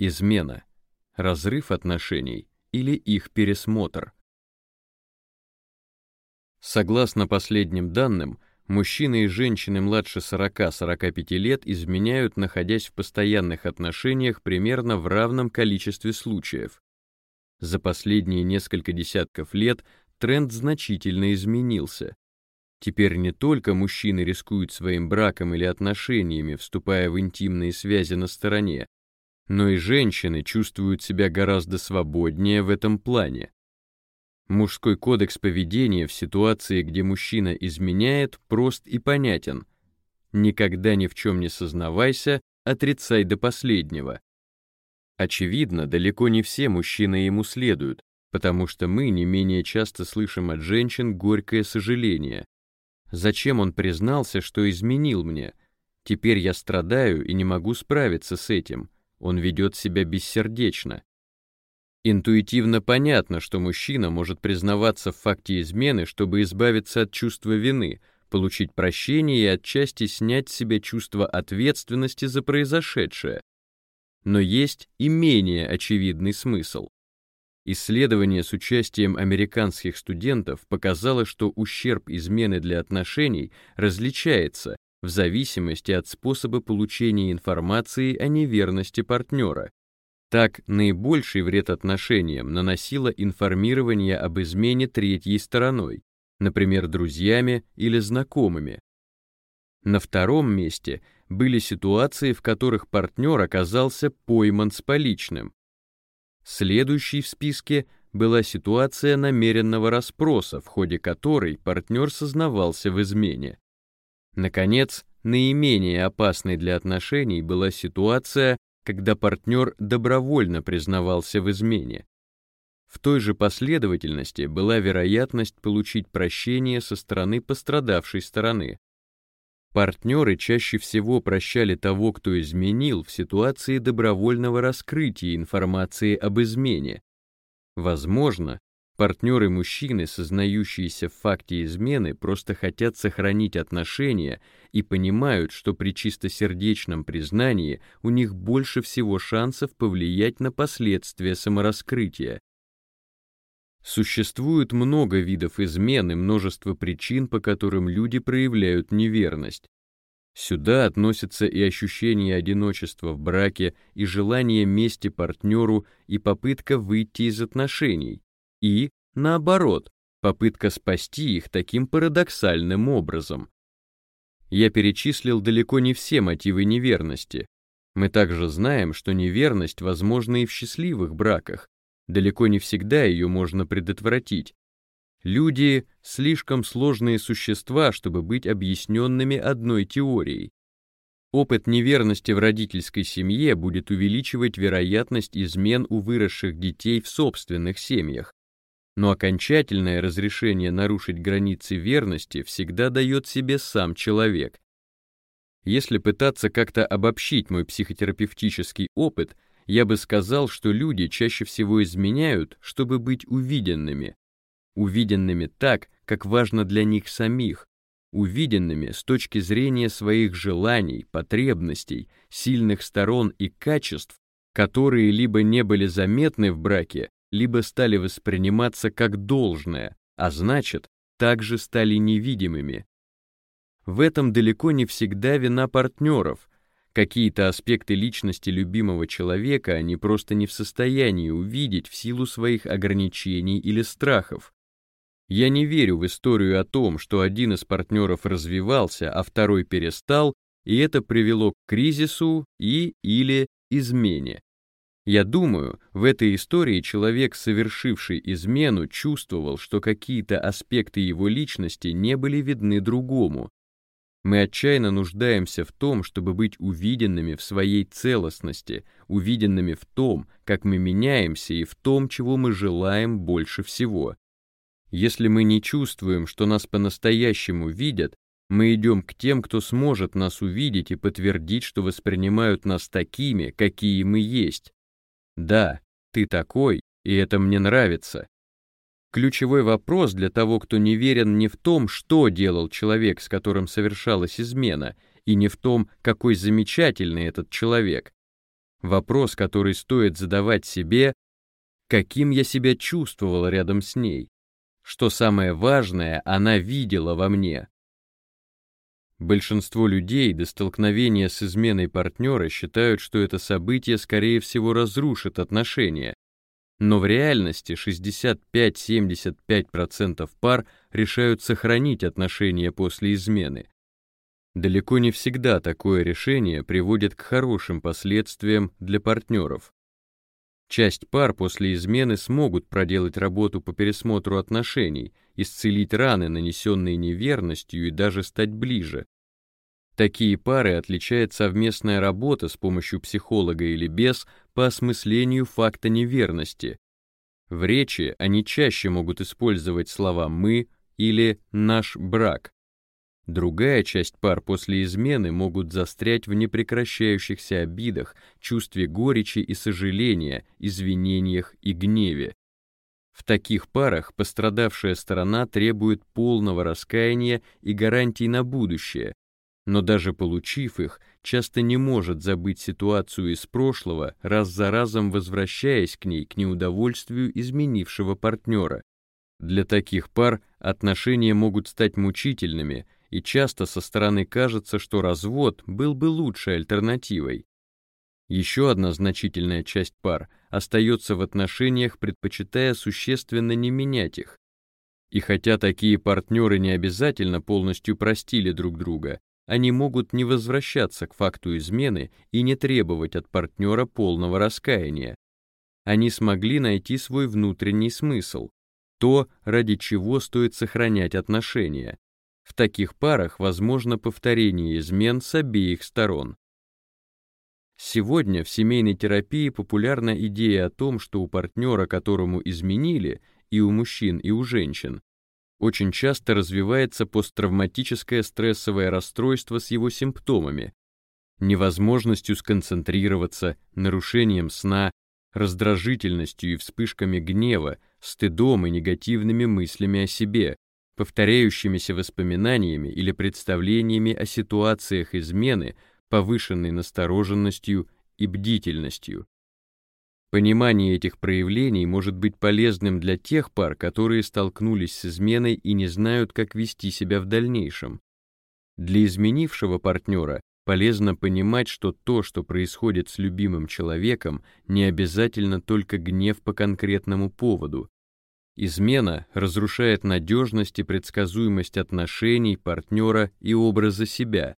Измена. Разрыв отношений или их пересмотр. Согласно последним данным, мужчины и женщины младше 40-45 лет изменяют, находясь в постоянных отношениях примерно в равном количестве случаев. За последние несколько десятков лет тренд значительно изменился. Теперь не только мужчины рискуют своим браком или отношениями, вступая в интимные связи на стороне, но и женщины чувствуют себя гораздо свободнее в этом плане. Мужской кодекс поведения в ситуации, где мужчина изменяет, прост и понятен. Никогда ни в чем не сознавайся, отрицай до последнего. Очевидно, далеко не все мужчины ему следуют, потому что мы не менее часто слышим от женщин горькое сожаление. Зачем он признался, что изменил мне? Теперь я страдаю и не могу справиться с этим он ведет себя бессердечно. Интуитивно понятно, что мужчина может признаваться в факте измены, чтобы избавиться от чувства вины, получить прощение и отчасти снять с себя чувство ответственности за произошедшее. Но есть и менее очевидный смысл. Исследование с участием американских студентов показало, что ущерб измены для отношений различается в зависимости от способа получения информации о неверности партнера. Так, наибольший вред отношениям наносило информирование об измене третьей стороной, например, друзьями или знакомыми. На втором месте были ситуации, в которых партнер оказался пойман с поличным. Следующей в списке была ситуация намеренного расспроса, в ходе которой партнер сознавался в измене. Наконец, наименее опасной для отношений была ситуация, когда партнер добровольно признавался в измене. В той же последовательности была вероятность получить прощение со стороны пострадавшей стороны. Партнеры чаще всего прощали того, кто изменил в ситуации добровольного раскрытия информации об измене. Возможно, Партнеры-мужчины, сознающиеся в факте измены, просто хотят сохранить отношения и понимают, что при чистосердечном признании у них больше всего шансов повлиять на последствия самораскрытия. Существует много видов измен и множество причин, по которым люди проявляют неверность. Сюда относятся и ощущение одиночества в браке, и желание мести партнеру, и попытка выйти из отношений и, наоборот, попытка спасти их таким парадоксальным образом. Я перечислил далеко не все мотивы неверности. Мы также знаем, что неверность возможна и в счастливых браках. Далеко не всегда ее можно предотвратить. Люди — слишком сложные существа, чтобы быть объясненными одной теорией. Опыт неверности в родительской семье будет увеличивать вероятность измен у выросших детей в собственных семьях но окончательное разрешение нарушить границы верности всегда дает себе сам человек. Если пытаться как-то обобщить мой психотерапевтический опыт, я бы сказал, что люди чаще всего изменяют, чтобы быть увиденными. Увиденными так, как важно для них самих, увиденными с точки зрения своих желаний, потребностей, сильных сторон и качеств, которые либо не были заметны в браке, либо стали восприниматься как должное, а значит, также стали невидимыми. В этом далеко не всегда вина партнеров. Какие-то аспекты личности любимого человека они просто не в состоянии увидеть в силу своих ограничений или страхов. Я не верю в историю о том, что один из партнеров развивался, а второй перестал, и это привело к кризису и или измене. Я думаю, в этой истории человек, совершивший измену, чувствовал, что какие-то аспекты его личности не были видны другому. Мы отчаянно нуждаемся в том, чтобы быть увиденными в своей целостности, увиденными в том, как мы меняемся и в том, чего мы желаем больше всего. Если мы не чувствуем, что нас по-настоящему видят, мы идем к тем, кто сможет нас увидеть и подтвердить, что воспринимают нас такими, какие мы есть. Да, ты такой, и это мне нравится. Ключевой вопрос для того, кто не верен не в том, что делал человек, с которым совершалась измена, и не в том, какой замечательный этот человек. Вопрос, который стоит задавать себе, каким я себя чувствовал рядом с ней. Что самое важное, она видела во мне. Большинство людей до столкновения с изменой партнера считают, что это событие, скорее всего, разрушит отношения, но в реальности 65-75% пар решают сохранить отношения после измены. Далеко не всегда такое решение приводит к хорошим последствиям для партнеров. Часть пар после измены смогут проделать работу по пересмотру отношений, исцелить раны, нанесенные неверностью и даже стать ближе. Такие пары отличает совместная работа с помощью психолога или без по осмыслению факта неверности. В речи они чаще могут использовать слова «мы» или «наш брак». Другая часть пар после измены могут застрять в непрекращающихся обидах, чувстве горечи и сожаления, извинениях и гневе. В таких парах пострадавшая сторона требует полного раскаяния и гарантий на будущее, но даже получив их, часто не может забыть ситуацию из прошлого, раз за разом возвращаясь к ней к неудовольствию изменившего партнера. Для таких пар отношения могут стать мучительными, и часто со стороны кажется, что развод был бы лучшей альтернативой. Еще одна значительная часть пар остается в отношениях, предпочитая существенно не менять их. И хотя такие партнеры не обязательно полностью простили друг друга, они могут не возвращаться к факту измены и не требовать от партнера полного раскаяния. Они смогли найти свой внутренний смысл, то, ради чего стоит сохранять отношения. В таких парах возможно повторение измен с обеих сторон. Сегодня в семейной терапии популярна идея о том, что у партнера, которому изменили, и у мужчин, и у женщин, очень часто развивается посттравматическое стрессовое расстройство с его симптомами, невозможностью сконцентрироваться, нарушением сна, раздражительностью и вспышками гнева, стыдом и негативными мыслями о себе, повторяющимися воспоминаниями или представлениями о ситуациях измены, повышенной настороженностью и бдительностью. Понимание этих проявлений может быть полезным для тех пар, которые столкнулись с изменой и не знают, как вести себя в дальнейшем. Для изменившего партнера полезно понимать, что то, что происходит с любимым человеком, не обязательно только гнев по конкретному поводу. Измена разрушает надежность и предсказуемость отношений партнера и образа себя.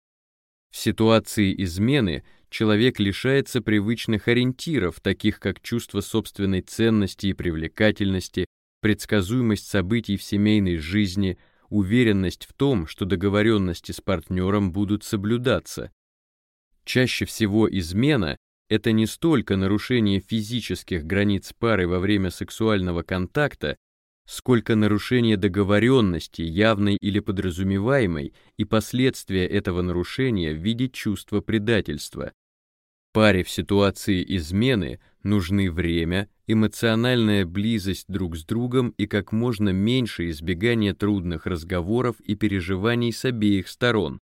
В ситуации измены – человек лишается привычных ориентиров, таких как чувство собственной ценности и привлекательности, предсказуемость событий в семейной жизни, уверенность в том, что договоренности с партнером будут соблюдаться. Чаще всего измена — это не столько нарушение физических границ пары во время сексуального контакта, сколько нарушение договоренности, явной или подразумеваемой, и последствия этого нарушения в виде чувства предательства. Паре в ситуации измены нужны время, эмоциональная близость друг с другом и как можно меньше избегание трудных разговоров и переживаний с обеих сторон.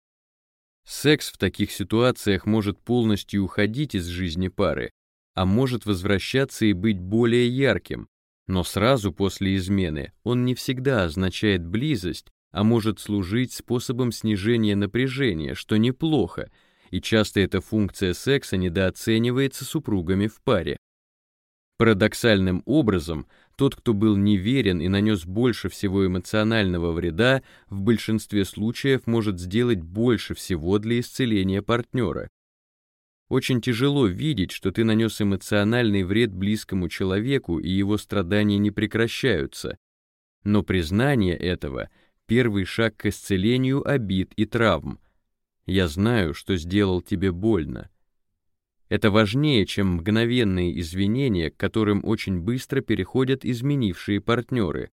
Секс в таких ситуациях может полностью уходить из жизни пары, а может возвращаться и быть более ярким, но сразу после измены он не всегда означает близость, а может служить способом снижения напряжения, что неплохо, и часто эта функция секса недооценивается супругами в паре. Парадоксальным образом, тот, кто был неверен и нанес больше всего эмоционального вреда, в большинстве случаев может сделать больше всего для исцеления партнера. Очень тяжело видеть, что ты нанес эмоциональный вред близкому человеку, и его страдания не прекращаются. Но признание этого — первый шаг к исцелению обид и травм. Я знаю, что сделал тебе больно. Это важнее, чем мгновенные извинения, к которым очень быстро переходят изменившие партнеры.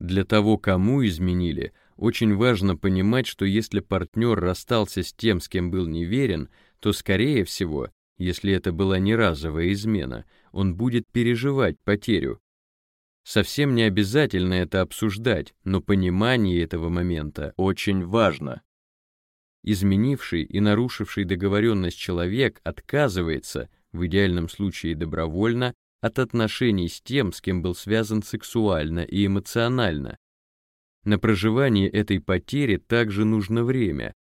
Для того, кому изменили, очень важно понимать, что если партнер расстался с тем, с кем был неверен, то, скорее всего, если это была не разовая измена, он будет переживать потерю. Совсем не обязательно это обсуждать, но понимание этого момента очень важно. Изменивший и нарушивший договоренность человек отказывается, в идеальном случае добровольно, от отношений с тем, с кем был связан сексуально и эмоционально. На проживание этой потери также нужно время,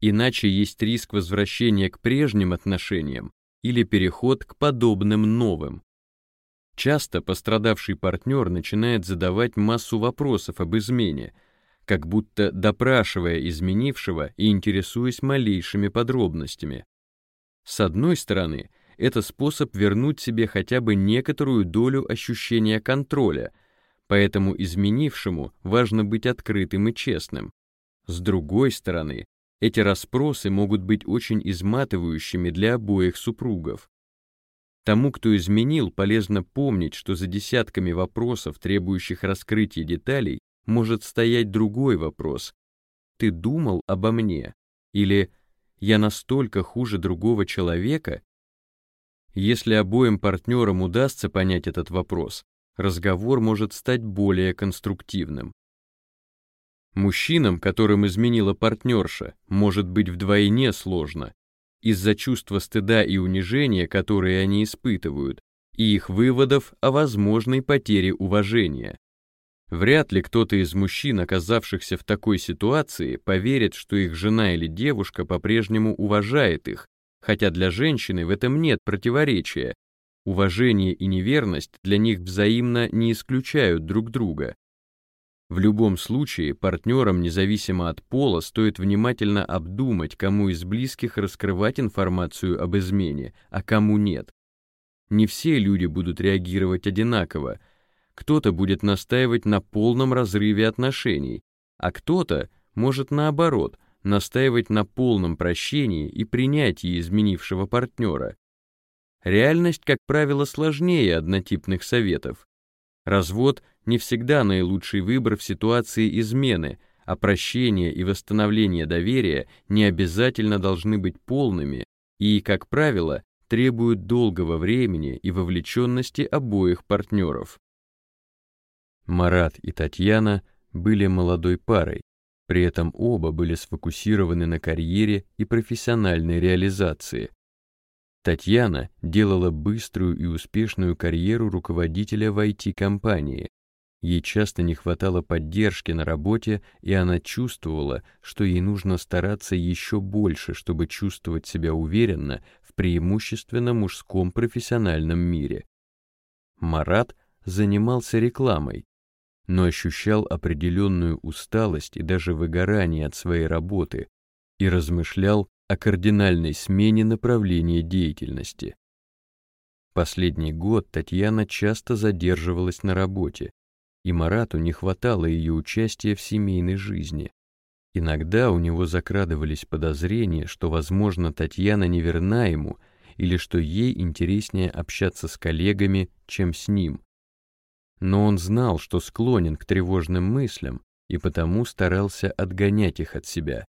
иначе есть риск возвращения к прежним отношениям или переход к подобным новым. Часто пострадавший партнер начинает задавать массу вопросов об измене, как будто допрашивая изменившего и интересуясь малейшими подробностями. С одной стороны, это способ вернуть себе хотя бы некоторую долю ощущения контроля, поэтому изменившему важно быть открытым и честным. С другой стороны, эти расспросы могут быть очень изматывающими для обоих супругов. Тому, кто изменил, полезно помнить, что за десятками вопросов, требующих раскрытия деталей, может стоять другой вопрос. «Ты думал обо мне?» Или «Я настолько хуже другого человека?» Если обоим партнерам удастся понять этот вопрос, разговор может стать более конструктивным. Мужчинам, которым изменила партнерша, может быть вдвойне сложно, из-за чувства стыда и унижения, которые они испытывают, и их выводов о возможной потере уважения. Вряд ли кто-то из мужчин, оказавшихся в такой ситуации, поверит, что их жена или девушка по-прежнему уважает их, хотя для женщины в этом нет противоречия. Уважение и неверность для них взаимно не исключают друг друга. В любом случае, партнерам, независимо от пола, стоит внимательно обдумать, кому из близких раскрывать информацию об измене, а кому нет. Не все люди будут реагировать одинаково. Кто-то будет настаивать на полном разрыве отношений, а кто-то может наоборот настаивать на полном прощении и принятии изменившего партнера. Реальность, как правило, сложнее однотипных советов. Развод не всегда наилучший выбор в ситуации измены, а прощение и восстановление доверия не обязательно должны быть полными и, как правило, требуют долгого времени и вовлеченности обоих партнеров. Марат и Татьяна были молодой парой, при этом оба были сфокусированы на карьере и профессиональной реализации. Татьяна делала быструю и успешную карьеру руководителя в IT-компании. Ей часто не хватало поддержки на работе, и она чувствовала, что ей нужно стараться еще больше, чтобы чувствовать себя уверенно в преимущественно мужском профессиональном мире. Марат занимался рекламой, но ощущал определенную усталость и даже выгорание от своей работы и размышлял о кардинальной смене направления деятельности. Последний год Татьяна часто задерживалась на работе, и Марату не хватало ее участия в семейной жизни. Иногда у него закрадывались подозрения, что, возможно, Татьяна не верна ему или что ей интереснее общаться с коллегами, чем с ним. Но он знал, что склонен к тревожным мыслям, и потому старался отгонять их от себя.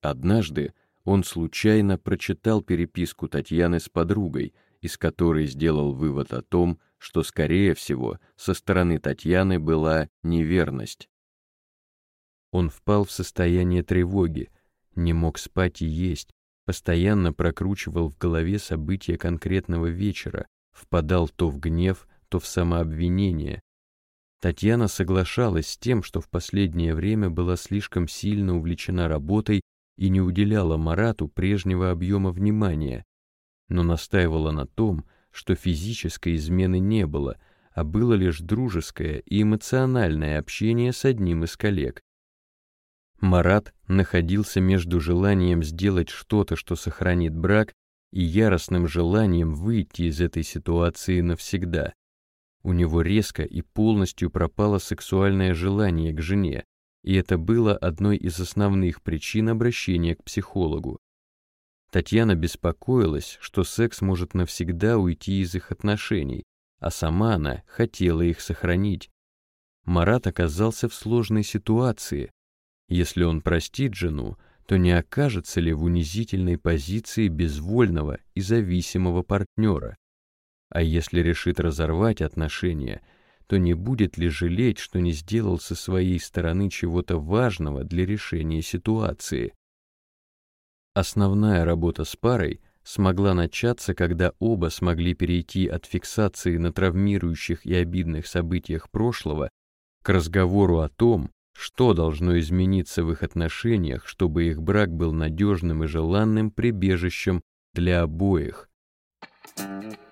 Однажды он случайно прочитал переписку Татьяны с подругой, из которой сделал вывод о том, что, скорее всего, со стороны Татьяны была неверность. Он впал в состояние тревоги, не мог спать и есть, постоянно прокручивал в голове события конкретного вечера, впадал то в гнев, то в самообвинение, Татьяна соглашалась с тем, что в последнее время была слишком сильно увлечена работой и не уделяла Марату прежнего объема внимания, но настаивала на том, что физической измены не было, а было лишь дружеское и эмоциональное общение с одним из коллег. Марат находился между желанием сделать что-то, что сохранит брак, и яростным желанием выйти из этой ситуации навсегда. У него резко и полностью пропало сексуальное желание к жене, и это было одной из основных причин обращения к психологу. Татьяна беспокоилась, что секс может навсегда уйти из их отношений, а сама она хотела их сохранить. Марат оказался в сложной ситуации. Если он простит жену, то не окажется ли в унизительной позиции безвольного и зависимого партнера? А если решит разорвать отношения, то не будет ли жалеть, что не сделал со своей стороны чего-то важного для решения ситуации? Основная работа с парой смогла начаться, когда оба смогли перейти от фиксации на травмирующих и обидных событиях прошлого к разговору о том, что должно измениться в их отношениях, чтобы их брак был надежным и желанным прибежищем для обоих. Thank you.